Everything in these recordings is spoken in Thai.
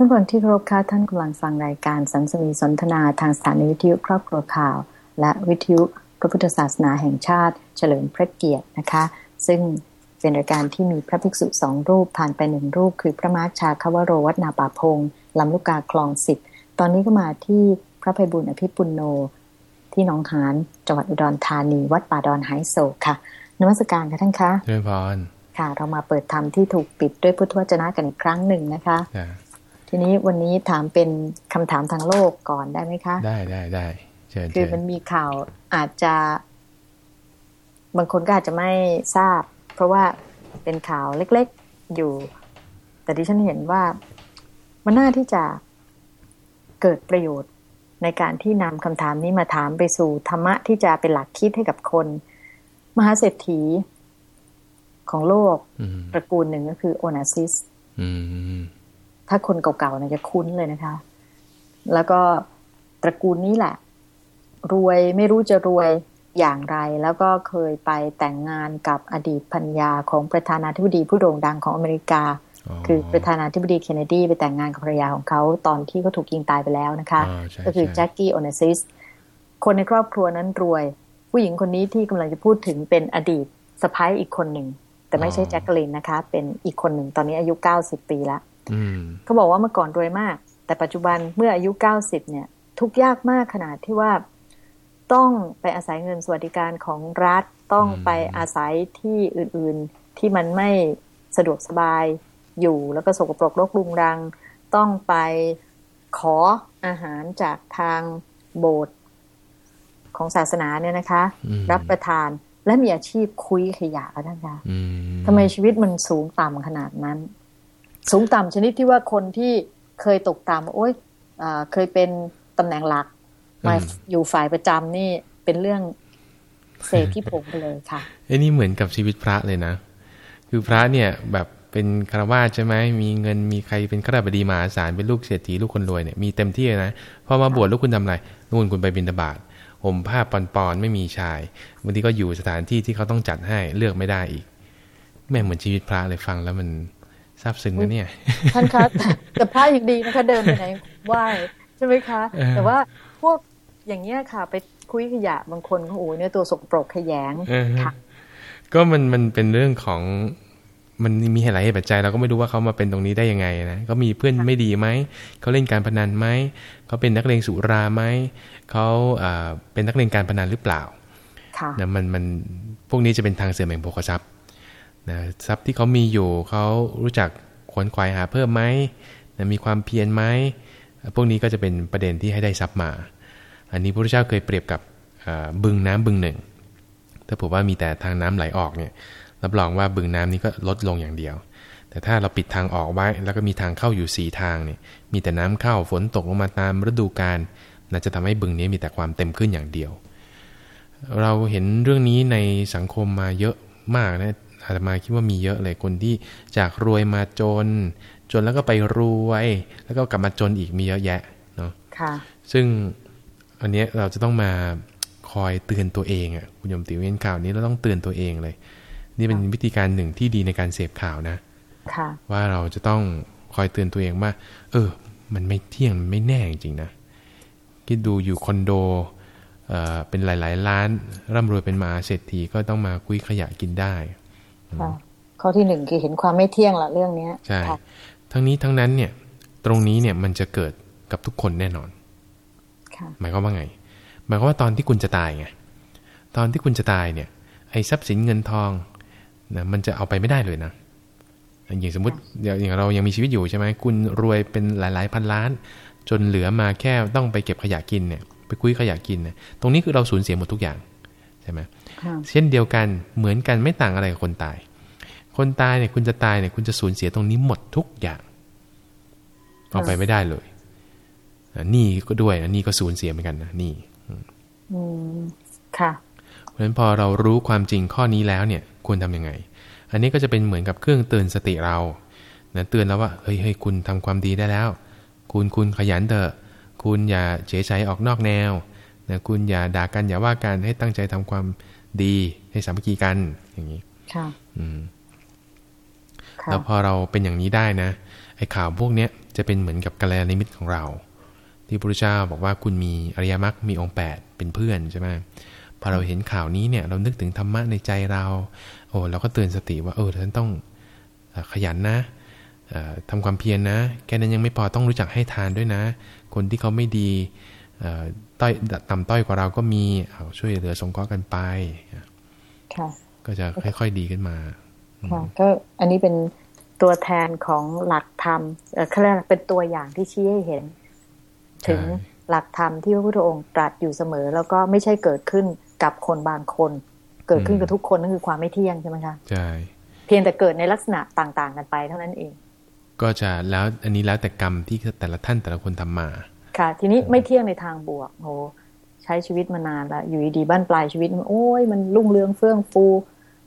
ท่านผู้ที่เคารพค่ะท่านกำลังฟังรายการสันสนีสนทนาทางสถานีวิทยุครอบครัวข่าว และวิทยุพระพุทธศาสนาแห่งชาติ เฉลิมพระเกียรตินะคะ ซึ่งเป็นรายการที่มีพระภิกษุสองรูปผ่านไปหนึ่งรูป คือพระมาชาคาวโรวัฒนาป่าพงลำลูกกาคลองสิบตอนนี้ก็มาที่พระภัยบุญอภิปุโน ที่หนองหานจังหวัดอุดรธานี วัดป่าดอนไฮโศกค่ะนมัสการค่ะท่านคะเชิญพรค่ะ เรามาเปิดธรรมที่ถูกปิดด้วยพุทธวจนะกันอีกครั้งหนึ่งนะคะ ทีนี้วันนี้ถามเป็นคำถามทางโลกก่อนได้ไหมคะ ได้ได้ได้เชิญคือมันมีข่าวอาจจะ บางคนก็อาจจะไม่ทราบ เพราะว่าเป็นข่าวเล็ก ๆอยู่ แต่ที่ฉันเห็นว่ามันน่าที่จะเกิดประโยชน์ในการที่นำคำถามนี้มาถามไปสู่ธรรมะที่จะเป็นหลักคิดให้กับคน มหาเศรษฐีของโลกตระกูลหนึ่งก็คือโอนาซิส ถ้าคนเก่าๆนะจะคุ้นเลยนะคะ แล้วก็ตระกูลนี้แหละ รวยไม่รู้จะรวยอย่างไร แล้วก็เคยไปแต่งงานกับอดีตพัญญาของประธานาธิบดีผู้โด่งดังของอเมริกา คือประธานาธิบดีเคนเนดีไปแต่งงานกับภรรยาของเขาตอนที่เขาถูกยิงตายไปแล้วนะคะ ก็คือแจ็คกี้โอเนซิสคนในครอบครัวนั้นรวย ผู้หญิงคนนี้ที่กำลังจะพูดถึงเป็นอดีตสะพ้ายอีกคนหนึ่ง แต่ไม่ใช่แจ็คกลินนะคะ เป็นอีกคนหนึ่งตอนนี้อายุเก้าสิบปีแล้ว เขาบอกว่าเมื่อก่อนรวยมาก แต่ปัจจุบันเมื่ออายุเก้าสิบเนี่ย ทุกยากมากขนาดที่ว่าต้องไปอาศัยเงินสวัสดิการของรัฐต้องไปอาศัยที่อื่น ๆ ที่มันไม่สะดวกสบายอยู่แล้วก็สกปรกรกรุงรัง ต้องไปขออาหารจากทางโบสถ์ของศาสนาเนี่ยนะคะ รับประทานและมีอาชีพคุยขยะท่านคะทำไมชีวิตมันสูงต่ำขนาดนั้น สูงต่ำชนิดที่ว่าคนที่เคยตกต่ำโอ้ยเคยเป็นตำแหน่งหลักมาอยู่ฝ่ายประจำนี่เป็นเรื่องเศษที่ผมไปเลยค่ะไอ้นี่เหมือนกับชีวิตพระเลยนะ คือพระเนี่ยแบบเป็นคารวาสใช่ไหมมีเงินมีใครเป็นข้าราชบดีมหาศาลเป็นลูกเศรษฐีลูกคนรวยเนี่ยมีเต็มที่นะพอมาบวชลูกคุณทำอะไรลูกคุณไปบิณฑบาตห่มผ้าปอนๆไม่มีชายบางทีก็อยู่สถานที่ที่เขาต้องจัดให้เลือกไม่ได้อีก แม่เหมือนชีวิตพระเลยฟังแล้วมัน ซาบซึ้งนะเนี่ย ท่านคะแต่พระยังดีนะคะเดินไปไหนไหว้ใช่ไหมคะ แต่ว่าพวกอย่างเงี้ยค่ะ ไปคุยขยะบางคนโอ้โหเนี่ยตัวสกปรกขยงค่ะ ก็มันมันเป็นเรื่องของมันมีเหตุเหตุปัจจัยเราก็ไม่รู้ว่าเขามาเป็นตรงนี้ได้ยังไงนะก็มีเพื่อนไม่ดีไหมเขาเล่นการพนันไหมเขาเป็นนักเลงสุราไหมเขาเป็นนักเลงการพนันหรือเปล่านะมันมันพวกนี้จะเป็นทางเสื่อมแห่งโภคทรัพย์ นะทรัพย์ที่เขามีอยู่เขารู้จักขวนขวายหาเพิ่มไหมนะมีความเพียรไหมพวกนี้ก็จะเป็นประเด็นที่ให้ได้ทรัพย์มา อันนี้พระพุทธเจ้าเคยเปรียบกับบึงน้ำบึงหนึ่ง ถ้าผมว่ามีแต่ทางน้ำไหลออกเนี่ยรับรองว่าบึงน้ำนี้ก็ลดลงอย่างเดียว แต่ถ้าเราปิดทางออกไว้แล้วก็มีทางเข้าอยู่ 4 ทางเนี่ยมีแต่น้ำเข้าฝนตกลงมาตามฤดูกาลน่าจะทำให้บึงนี้มีแต่ความเต็มขึ้นอย่างเดียว เราเห็นเรื่องนี้ในสังคมมาเยอะมากนะ อาตมาคิดว่ามีเยอะเลยคนที่จากรวยมาจน จนแล้วก็ไปรวย แล้วก็กลับมาจนอีกมีเยอะแยะเนาะค่ะ ซึ่งอันนี้เราจะต้องมาคอยเตือนตัวเองอะคุณยมติวเห็นข่าวนี้เราต้องเตือนตัวเองเลย นี่เป็นวิธีการหนึ่งที่ดีในการเสพข่าวนะค่ะว่าเราจะต้องคอยเตือนตัวเองว่า เออ มันไม่เที่ยงมันไม่แน่จริงนะคิดดูอยู่คอนโดเป็นหลาย ๆ ล้านร่ำรวยเป็นมาเศรษฐีก็ต้องมาคุยขยะกินได้ ข้อที่หนึ่งคือเห็นความไม่เที่ยงละเรื่องนี้ใช่ทั้งนี้ทั้งนั้นเนี่ย ตรงนี้เนี่ยมันจะเกิดกับทุกคนแน่นอนหมายความว่าไง หมายความว่าตอนที่คุณจะตายไงตอนที่คุณจะตายเนี่ยไอ้ทรัพย์สินเงินทองนะมันจะเอาไปไม่ได้เลยนะอย่างสมมติอย่างเรายังมีชีวิตอยู่ใช่ไหมคุณรวยเป็นหลาย ๆ พันล้าน จนเหลือมาแค่ต้องไปเก็บขยะกินเนี่ย ไปคุยขยะกินเนี่ยตรงนี้คือเราสูญเสียหมดทุกอย่างใช่ไหมเช่นเดียวกันเหมือนกันไม่ต่างอะไรกับคนตาย คนตายเนี่ยคุณจะตายเนี่ยคุณจะสูญเสียตรงนี้หมดทุกอย่างเอาไปไม่ได้เลยนี่ก็ด้วยนะนี่ก็สูญเสียเหมือนกันนะนี่อืมค่ะเพราะฉะนั้นพอเรารู้ความจริงข้อนี้แล้วเนี่ย ควรทํำยังไง อันนี้ก็จะเป็นเหมือนกับเครื่องเตือนสติเรานะเตือนแล้วว่าเฮ้ยเฮ้ยคุณทำความดีได้แล้ว คุณคุณขยันเถอะคุณอย่าเฉยใจออกนอกแนวนะคุณอย่าด่ากันอย่าว่ากันให้ตั้งใจทำความดีให้สามัคคีกันอย่างนี้ค่ะ อืม แล้วพอเราเป็นอย่างนี้ได้นะไอ้ข่าวพวกเนี้ยจะเป็นเหมือนกับกัลยาณมิตรของเรา ที่พระพุทธเจ้าบอกว่าคุณมีอริยมรรคมีองค์ 8 เป็นเพื่อนใช่ไหมพอเราเห็นข่าวนี้เนี่ยเรานึกถึงธรรมะในใจเรา โอ้เราก็เตือนสติว่าเออฉันต้องขยันนะทำความเพียรนนะ แค่นั้นยังไม่พอต้องรู้จักให้ทานด้วยนะ คนที่เขาไม่ดีต้อยต่ำต้อยกว่าเราก็มีเอาช่วยเหลือสงเคราะห์กันไป ก็จะค่อย ๆดีขึ้นมาค่ะ ก็อันนี้เป็นตัวแทนของหลักธรรมเขาเรียกเป็นตัวอย่างที่ชี้ให้เห็น ถึงหลักธรรมที่พระพุทธองค์ตรัสอยู่เสมอ แล้วก็ไม่ใช่เกิดขึ้นกับคนบางคน เกิดขึ้นกับทุกคนนั่นคือความไม่เที่ยงใช่ไหมคะใช่เพียงแต่เกิดในลักษณะต่าง ๆ กันไปเท่านั้นเอง ก็จะแล้วอันนี้แล้วแต่กรรมที่แต่ละท่านแต่ละคนทำมา ค่ะ ทีนี้ไม่เที่ยงในทางบวกโหใช้ชีวิตมานานแล้วอยู่ดีบ้านปลายชีวิตมันโอ้ยมันรุ่งเรืองเฟื่องฟู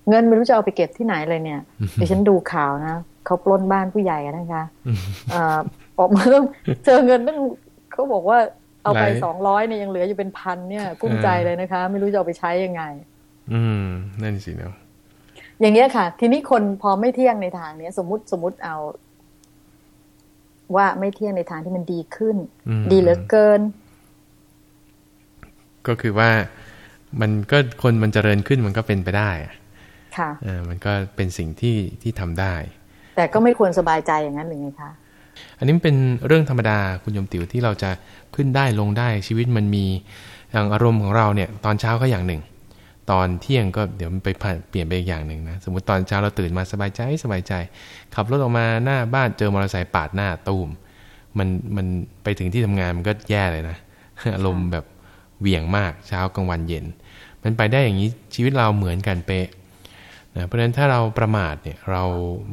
เงินไม่รู้จะเอาไปเก็บที่ไหนเลยเนี่ยดิฉันดูข่าวนะเขาปล้นบ้านผู้ใหญ่นะคะออกมาต้องเจอเงินต้องเขาบอกว่าเอาไปสองร้อยเนี่ยยังเหลืออยู่เป็นพันเนี่ยกุ้มใจเลยนะคะ ไม่รู้จะเอาไปใช้ยังไง อืมนั่นสิเนาะอย่างเงี้ยค่ะ ทีนี้คนพอไม่เที่ยงในทางเนี้ย สมมติสมมติเอา ว่าไม่เที่ยงในทางที่มันดีขึ้น ดีเหลือเกิน ก็คือว่ามันก็คนมันเจริญขึ้นมันก็เป็นไปได้ ค่ะอ่ามันก็เป็นสิ่งที่ที่ทำได้ แต่ก็ไม่ควรสบายใจอย่างนั้นหรือไงคะอันนี้เป็นเรื่องธรรมดาคุณยมติ๋วที่เราจะขึ้นได้ลงได้ชีวิตมันมีอย่างอารมณ์ของเราเนี่ย ตอนเช้าก็อย่างหนึ่ง ตอนเที่ยงก็เดี๋ยวมันไปเปลี่ยนไปอีกอย่างหนึ่งนะสมมติตอนเช้าเราตื่นมาสบายใจสบายใจ ขับรถออกมาหน้าบ้านเจอมอเตอร์ไซค์ปาดหน้าตูมมันมันไปถึงที่ทำงานมันก็แย่เลยนะอารมณ์แบบเหวี่ยงมากเช้ากลางวันเย็น มันไปได้อย่างนี้ชีวิตเราเหมือนกันเป๊ะ นะเพราะฉะนั้นถ้าเราประมาทเนี่ยเรา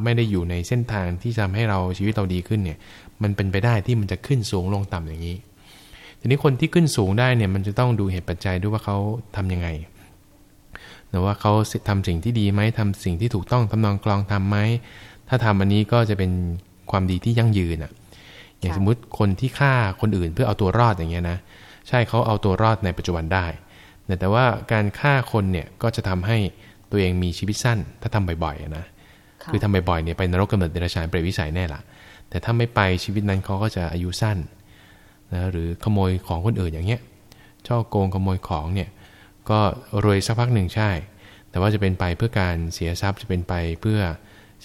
ไม่ได้อยู่ในเส้นทางที่ทำให้เราชีวิตเราดีขึ้นเนี่ยมันเป็นไปได้ที่มันจะขึ้นสูงลงต่ำอย่างนี้ ทีนี้คนที่ขึ้นสูงได้เนี่ยมันจะต้องดูเหตุปัจจัยด้วยว่าเขาทํำยังไงนะว่าเขาทำสิ่งที่ดีไหมทำสิ่งที่ถูกต้องทำนองกลองทํำไหมถ้าทำอันนี้ก็จะเป็นความดีที่ยั่งยืนอะอย่างสมมุติคนที่ฆ่าคนอื่นเพื่อเอาตัวรอดอย่างเงี้ยนะใช่เขาเอาตัวรอดในปัจจุบันได้ แต่ว่าการฆ่าคนเนี่ยก็จะทำให้ ตัวเองมีชีวิตสั้น ถ้าทำบ่อยๆนะคือทำบ่อยๆเนี่ยไปนรกกำเนิดเดรัจฉานเปรตวิสัยแน่ละแต่ถ้าไม่ไปชีวิตนั้นเขาก็จะอายุสั้นนะหรือขโมยของคนอื่นอย่างเงี้ยช่อโกงขโมยของเนี่ยก็รวยสักพักหนึ่งใช่ แต่ว่าจะเป็นไปเพื่อการเสียทรัพย์จะเป็นไปเพื่อ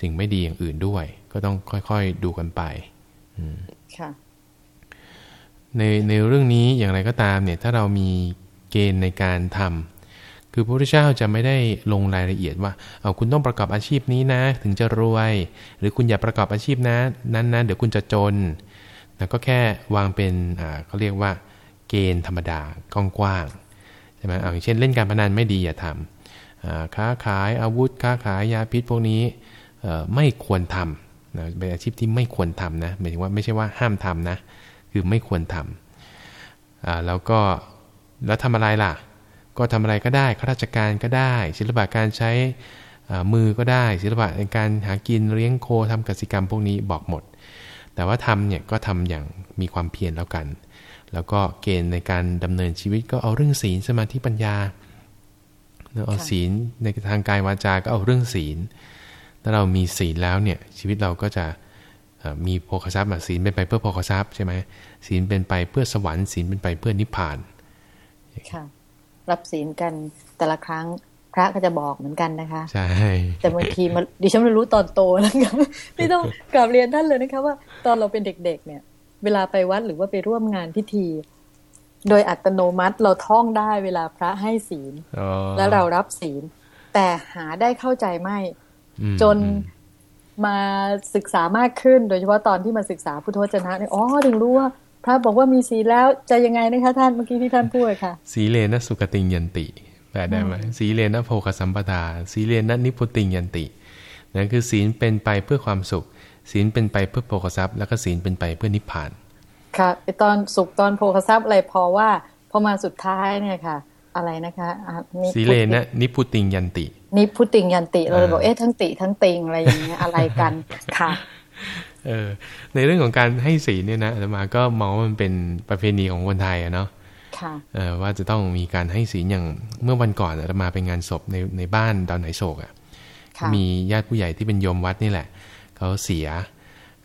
สิ่งไม่ดีอย่างอื่นด้วย ก็ต้องค่อยๆดูกันไปค่ะในในเรื่องนี้อย่างไรก็ตามเนี่ยถ้าเรามีเกณฑ์ในการทำ คือพระพุทธเจ้าจะไม่ได้ลงรายละเอียดว่า เอาคุณต้องประกอบอาชีพนี้นะ ถึงจะรวย หรือคุณอย่าประกอบอาชีพนะนั้นนะเดี๋ยวคุณจะจนแล้วก็แค่วางเป็นเขาเรียกว่า เกณฑ์ธรรมดากว้างๆใช่ไหมเอาอย่างเช่นเล่นการพนันไม่ดีอย่าทำค้าขายอาวุธค้าขายยาพิษพวกนี้ไม่ควรทำนะเป็นอาชีพที่ไม่ควรทำนะหมายถึงว่าไม่ใช่ว่าห้ามทำนะ คือไม่ควรทำแล้วก็แล้วทำอะไรล่ะ ก็ทำอะไรก็ได้ข้าราชการก็ได้ ศิลปะการใช้มือก็ได้ ศิลปะในการหากินเลี้ยงโคทำกสิกรรมพวกนี้บอกหมด แต่ว่าทำเนี่ยก็ทำอย่างมีความเพียรแล้วกัน แล้วก็เกณฑ์ในการดำเนินชีวิตก็เอาเรื่องศีลสมาธิปัญญาเอาศีลในทางกายวาจา ก็เอาเรื่องศีล ถ้าเรามีศีลแล้วเนี่ยชีวิตเราก็จะมีโภคทรัพย์ศีลเป็นไปเพื่อโภคทรัพย์ใช่ไหมศีลเป็นไปเพื่อสวรรค์ศีลเป็นไปเพื่อนิพพานค่ะ รับศีลกันแต่ละครั้งพระก็จะบอกเหมือนกันนะคะ ใช่ แต่บางทีมาดิฉันไม่รู้ตอนโตนะคะไม่ต้องกลับเรียนท่านเลยนะคะ ว่าตอนเราเป็นเด็ก ๆ เนี่ย เวลาไปวัดหรือว่าไปร่วมงานพิธี โดยอัตโนมัติเราท่องได้เวลาพระให้ศีลแล้วเรารับศีล แต่หาได้เข้าใจไม่ จนมาศึกษามากขึ้น โดยเฉพาะตอนที่มาศึกษาพุทธวจนะเนี่ยอ๋อถึงรู้ว่า พระบอกว่ามีสีแล้วจะยังไงนะคะท่านเมื่อกี้ที่ท่านพูดค่ะ สีเลนะสุกติงยันติแปลได้ไหมสีเลนะโภคสัมปทาสีเลนะนิพุติงยันตินั่นคือศีลเป็นไปเพื่อความสุข ศีลเป็นไปเพื่อโภคทรัพย์ แล้วก็ศีลเป็นไปเพื่อนิพพาน ค่ะตอนสุขตอนโภคทรัพย์อะไรพอว่าพอมาสุดท้ายเนี่ยค่ะ อะไรนะคะสีเลนะนิพุติงยันติ นิพุติงยันติเราบอกเอ๊ะทั้งติทั้งติงอะไรอย่างเงี้ยอะไรกันค่ะ เออในเรื่องของการให้ศีลเนี่ยนะอาตมาก็มองว่ามันเป็นประเพณีของคนไทยอะเนาะเออว่าจะต้องมีการให้ศีลอย่างเมื่อวันก่อนอาตมาไปงานศพในในบ้านดอนไหนโศกอะ่ะมีญาติผู้ใหญ่ที่เป็นโยมวัดนี่แหละเขาเสีย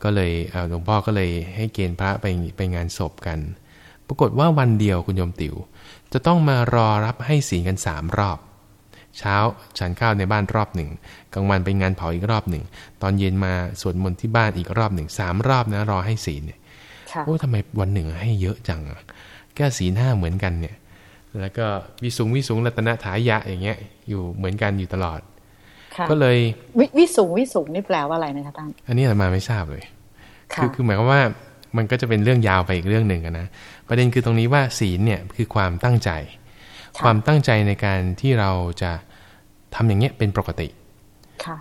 ก็เลยหลวงพ่อก็เลยให้เกณฑ์พระไปไปงานศพกัน ปรากฏว่าวันเดียวคุณโยมติว๋วจะต้องมารอรับให้ศีลกันสามรอบ เช้าฉันข้าวในบ้านรอบหนึ่งกลางวันไปงานเผาอีกรอบหนึ่ง ตอนเย็นมาสวดมนต์ที่บ้านอีกรอบหนึ่งสามรอบนะรอให้ศีลเนี่ยโอ้ทำไมวันหนึ่งให้เยอะจังอะแก้ศีลห้าเหมือนกันเนี่ย แล้วก็วิสุงวิสุงรัตนถายะอย่างเงี้ย อยู่เหมือนกันอยู่ตลอดก็เลยววิสุงวิสุงนี่แปลว่าอะไรนะคะท่านอันนี้มาไม่ทราบเลยคือคือหมายความว่ามันก็จะเป็นเรื่องยาวไปอีกเรื่องหนึ่งนะประเด็นคือตรงนี้ว่าศีลเนี่ยคือความตั้งใจ ความตั้งใจในการที่เราจะ ทำอย่างเงี้ยเป็นปกติ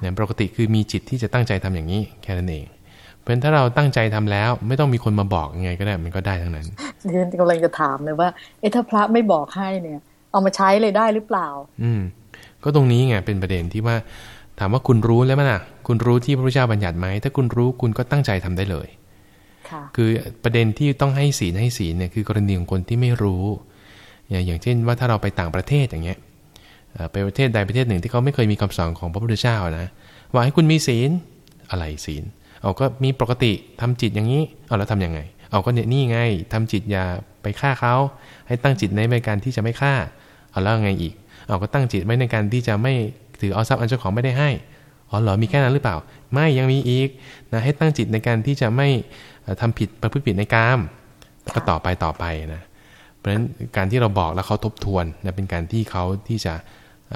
เนี่ยปกติคือมีจิตที่จะตั้งใจทำอย่างนี้แค่นั้นเอง เพราะถ้าเราตั้งใจทำแล้ว ไม่ต้องมีคนมาบอกยังไงก็ได้มันก็ได้ทั้งนั้นเรียนกำลังจะถามเลยว่าเอ๊ะถ้าพระไม่บอกให้เนี่ย เอามาใช้เลยได้หรือเปล่า อืม ก็ตรงนี้ไงเป็นประเด็นที่ว่า ถามว่าคุณรู้แล้วมั้ยนะคุณรู้ที่พระพุทธเจ้าบัญญัติไหมถ้าคุณรู้คุณก็ตั้งใจทำได้เลยคือประเด็นที่ต้องให้ศีลให้ศีลเนี่ยคือกรณีของคนที่ไม่รู้ อย่างเช่นว่าถ้าเราไปต่างประเทศอย่างเงี้ย ไปประเทศใดประเทศหนึ่งที่เขาไม่เคยมีคำสอนของพระพุทธเจ้านะว่าให้คุณมีศีลอะไรศีลเอาก็มีปกติทำจิตอย่างนี้เอาแล้วทํำยังไง เอาก็เนี่ยนี่ไงทำจิตอย่าไปฆ่าเขา ให้ตั้งจิตในการที่จะไม่ฆ่า เอาแล้วไงอีก เอาก็ตั้งจิตไว้ในการที่จะไม่ถือเอาทรัพย์อันเจ้าของไม่ได้ให้อ๋อเหรอมีแค่นั้นหรือเปล่า ไม่ยังมีอีกนะให้ตั้งจิตในการที่จะไม่ทำผิดประพฤติผิดในกามก็ต่อไปต่อไปนะ เพราะฉะนั้นการที่เราบอกแล้วเขาทบทวนนะเป็นการที่เขาที่จะ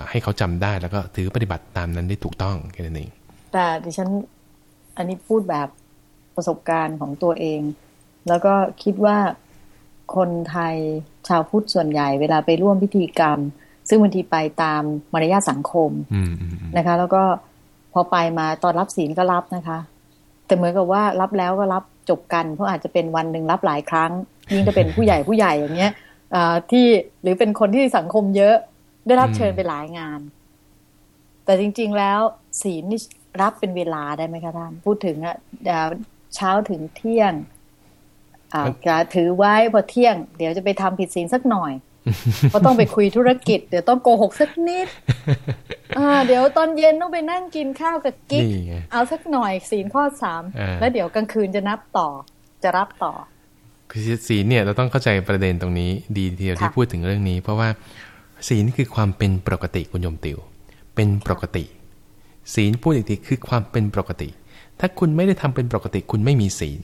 ให้เขาจำได้แล้วก็ถือปฏิบัติตามนั้นได้ถูกต้องแค่นั้นเองแต่ดิฉันอันนี้พูดแบบประสบการณ์ของตัวเอง แล้วก็คิดว่าคนไทยชาวพุทธส่วนใหญ่ เวลาไปร่วมพิธีกรรม ซึ่งบางทีไปตามมารยาทสังคมนะคะ แล้วก็พอไปมาตอนรับศีลก็รับนะคะ แต่เหมือนกับว่ารับแล้วก็รับจบกันเพราะอาจจะเป็นวันหนึ่งรับหลายครั้งยิ่งจะเป็นผู้ใหญ่ผู้ใหญ่อย่างเงี้ยที่หรือเป็นคนที่สังคมเยอะได้รับเชิญไปหลายงาน แต่จริง ๆ แล้วศีลนี่รับเป็นเวลาได้ไหมคะท่านพูดถึงอะเช้าถึงเที่ยงอ่าจะถือไว้พอเที่ยง เดี๋ยวจะไปทำผิดศีลสักหน่อย เพราะต้องไปคุยธุรกิจ เดี๋ยวต้องโกหกสักนิดอ่าเดี๋ยวตอนเย็นต้องไปนั่งกินข้าวกับกิ๊กเอาสักหน่อยศีลข้อสามแล้วเดี๋ยวกลางคืนจะนับต่อ จะรับต่อ คือศีลเนี่ยเราต้องเข้าใจประเด็นตรงนี้ ดีทีเดียวที่พูดถึงเรื่องนี้ เพราะว่าศีลคือความเป็นปกติคุณโยมติว เป็นปกติ ศีลพูดอีกทีคือความเป็นปกติ ถ้าคุณไม่ได้ทำเป็นปกติคุณไม่มีศีล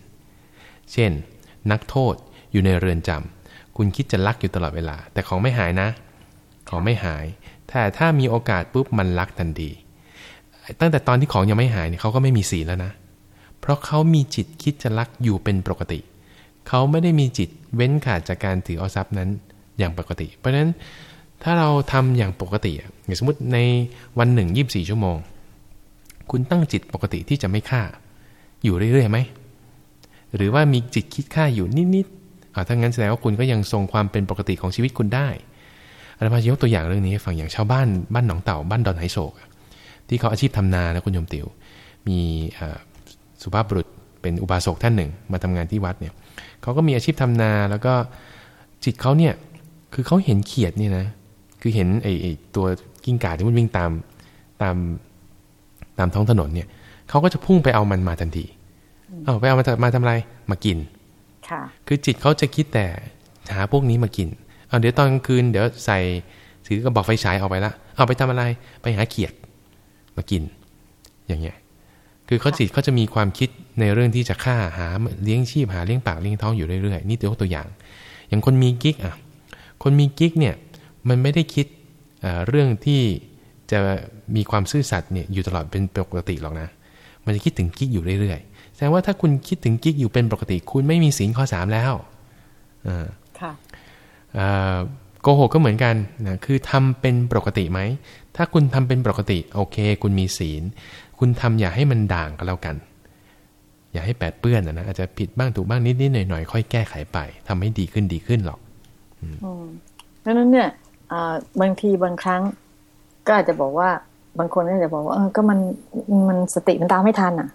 เช่น นักโทษอยู่ในเรือนจำ คุณคิดจะลักอยู่ตลอดเวลา แต่ของไม่หายนะ ของไม่หาย แต่ถ้ามีโอกาสปุ๊บมันลักทันทีตั้งแต่ตอนที่ของยังไม่หายเนี่ยเขาก็ไม่มีศีลแล้วนะ เพราะเขามีจิตคิดจะลักอยู่เป็นปกติ เขาไม่ได้มีจิตเว้นขาดจากการถือเอาทรัพย์นั้นอย่างปกติ เพราะฉะนั้นถ้าเราทำอย่างปกติอย่างสมมติในวันหนึ่งยีิบสี่ชั่วโมง คุณตั้งจิตปกติที่จะไม่ฆ่า อยู่เรื่อยๆไหมหรือว่ามีจิตคิดฆ่าอยู่นิด ๆถ้างั้นแสดงว่าคุณก็ยังทรงความเป็นปกติของชีวิตคุณได้อาจารย์ยกตัวอย่างเรื่องนี้ให้ฟังอย่างชาวบ้านบ้านหนองเต่าบ้านดอนไหโศก ที่เขาอาชีพทำนานะคุณโยมติวมีสุภาพบุรุษเป็นอุบาสกท่านหนึ่ง มาทำงานที่วัดเนี่ยเขาก็มีอาชีพทำนาแล้วก็จิตเขาเนี่ยคือเขาเห็นเขียดนี่นะคือเห็นไอ้ไอตัวกิ้งก่าที่มันวิ่งตามตามตามท้องถนนเนี่ยเขาก็จะพุ่งไปเอามันมาทันทีเอาไปเอามามาทำอะไรมากิน ค่ะคือจิตเขาจะคิดแต่หาพวกนี้มากินเอาเดี๋ยวตอนกลางคืนเดี๋ยวใส่ถือกระบอกไฟฉายออกไปละ เอาไปทำอะไรไปหาเขียดมากิน อย่างเงี้ย คือเขาจิตเขาจะมีความคิดในเรื่องที่จะฆ่าหาเลี้ยงชีพหาเลี้ยงปากเลี้ยงท้องอยู่เรื่อยๆนี่ตัวตัวอย่าง อย่างคนมีกิ๊กอะ คนมีกิ๊กเนี่ยมันไม่ได้คิดเรื่องที่จะมีความซื่อสัตย์เนี่ยอยู่ตลอดเป็นปกติหรอกนะ มันจะคิดถึงกิ๊กอยู่เรื่อย แสดงว่าถ้าคุณคิดถึงกิ๊กอยู่เป็นปกติ คุณไม่มีศีลข้อสามแล้วค่ะโกหกก็เหมือนกันนะคือทำเป็นปกติไหม ถ้าคุณทำเป็นปกติ โอเค คุณมีศีล คุณทำอย่าให้มันด่างก็แล้วกัน อย่าให้แปดเปื้อนนะอาจจะผิดบ้างถูกบ้างนิดๆหน่อยๆค่อยแก้ไขไปทำให้ดีขึ้นดีขึ้นหรอกเพราะนั้นเนี่ยบางทีบางครั้ง ก็อาจจะบอกว่าบางคนก็จะบอกว่าเออก็มันมันสติมันตามไม่ทันอะ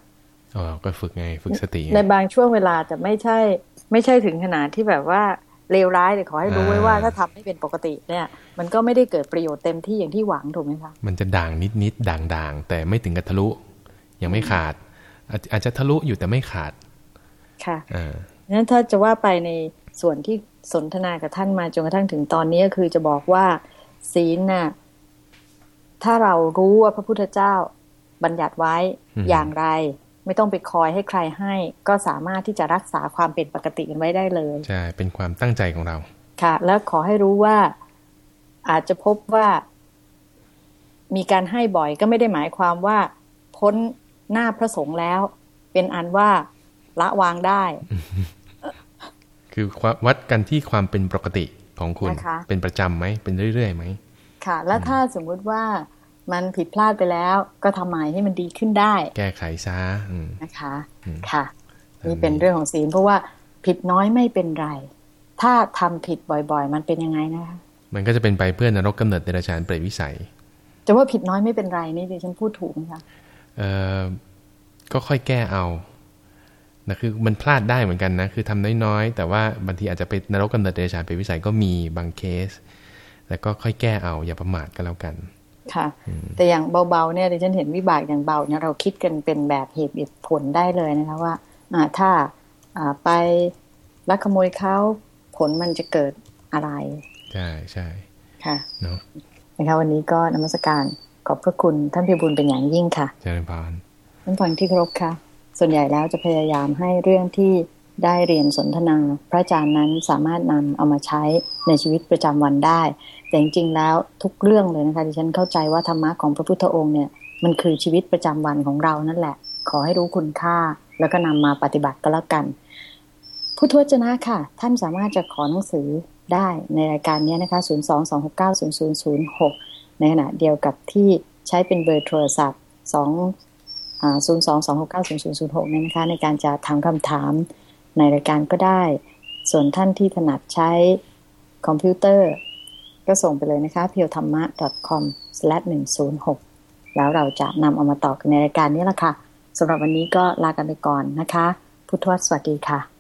อ๋อก็ฝึกไงฝึกสติ ในบางช่วงเวลาจะไม่ใช่ ไม่ใช่ถึงขนาดที่แบบว่าเลวร้ายแต่ขอให้รู้ไว้ว่าถ้าทำให้เป็นปกติเนี่ย มันก็ไม่ได้เกิดประโยชน์เต็มที่อย่างที่หวังถูกไหมคะมันจะด่างนิดนิดด่างด่างแต่ไม่ถึงกับทะลุ ยังไม่ขาดอาจอาจจะทะลุอยู่แต่ไม่ขาด ค่ะอ่านั้นถ้าจะว่าไปในส่วนที่สนทนากับท่านมาจนกระทั่งถึงตอนนี้ก็คือจะบอกว่าศีลน่ะถ้าเรารู้ว่าพระพุทธเจ้าบัญญัติไว้อืมอย่างไร ไม่ต้องไปคอยให้ใครให้ ก็สามารถที่จะรักษาความเป็นปกติกันไว้ได้เลยใช่เป็นความตั้งใจของเรา ค่ะ แล้วขอให้รู้ว่าอาจจะพบว่า มีการให้บ่อยก็ไม่ได้หมายความว่า พ้นหน้าพระสงฆ์แล้ว เป็นอันว่าละวางได้ คือความวัดกันที่ความเป็นปกติของคุณนะคะเป็นประจำไหมเป็นเรื่อยๆไหมค่ะ แล้วถ้าสมมุติว่า มันผิดพลาดไปแล้วก็ทำใหม่ให้มันดีขึ้นได้ แก้ไขซะอืมนะคะอืมค่ะอันนี้นี่เป็นเรื่องของศีลเพราะว่าผิดน้อยไม่เป็นไร ถ้าทำผิดบ่อยๆ มันเป็นยังไงนะคะมันก็จะเป็นไปเพื่อนรกกำเนิดเดรัจฉานเปรตวิสัย จะว่าผิดน้อยไม่เป็นไรนี่ดิฉันพูดถูกไหมคะเอ่อก็ค่อยแก้เอานะคือมันพลาดได้เหมือนกันนะ คือทำน้อยๆ แต่ว่าบางทีอาจจะเป็นนรกกำเนิดเดรัจฉานเปรตวิสัยก็มีบางเคส แล้วก็ค่อยแก้เอาอย่าประมาทก็แล้วกัน ค่ะ แต่อย่างเบาๆเนี่ยดิฉันเห็นวิบากอย่างเบาเนี่ยเราคิดกันเป็นแบบเหตุผลได้เลยนะคะว่าอ่าถ้าอ่าไปลักขโมยเขาผลมันจะเกิดอะไร ใช่ใช่ค่ะเนาะนะคะวันนี้ก็นมัสการขอบพระคุณท่านพิบูลเป็นอย่างยิ่งค่ะเจริญพรท่านฟังที่เคารพค่ะ ส่วนใหญ่แล้วจะพยายามให้เรื่องที่ ได้เรียนสนทนา พระอาจารย์นั้นสามารถนำเอามาใช้ในชีวิตประจำวันได้ แต่จริงๆแล้วทุกเรื่องเลยนะคะที่ฉันเข้าใจว่าธรรมะของพระพุทธองค์เนี่ยมันคือชีวิตประจำวันของเรานั่นแหละ ขอให้รู้คุณค่า แล้วก็นำมาปฏิบัติก็แล้วกัน ผู้ทวจนะค่ะ ท่านสามารถจะขอหนังสือได้ในรายการนี้นะคะ 022690006 ในขณะเดียวกับที่ใช้เป็นเบอร์โทรศัพท์2 0 2 2 6 9 0 0 0 6นี่นะคะในการจะถามคำถาม ในรายการก็ได้ ส่วนท่านที่ถนัดใช้คอมพิวเตอร์ ก็ส่งไปเลยนะคะ p e o t h a m m a com 106 แล้วเราจะนำเอามาต่อกันในรายการนี้ละค่ะสำหรับวันนี้ก็ลากันไปก่อนนะคะ พุทธวสวัสดีค่ะ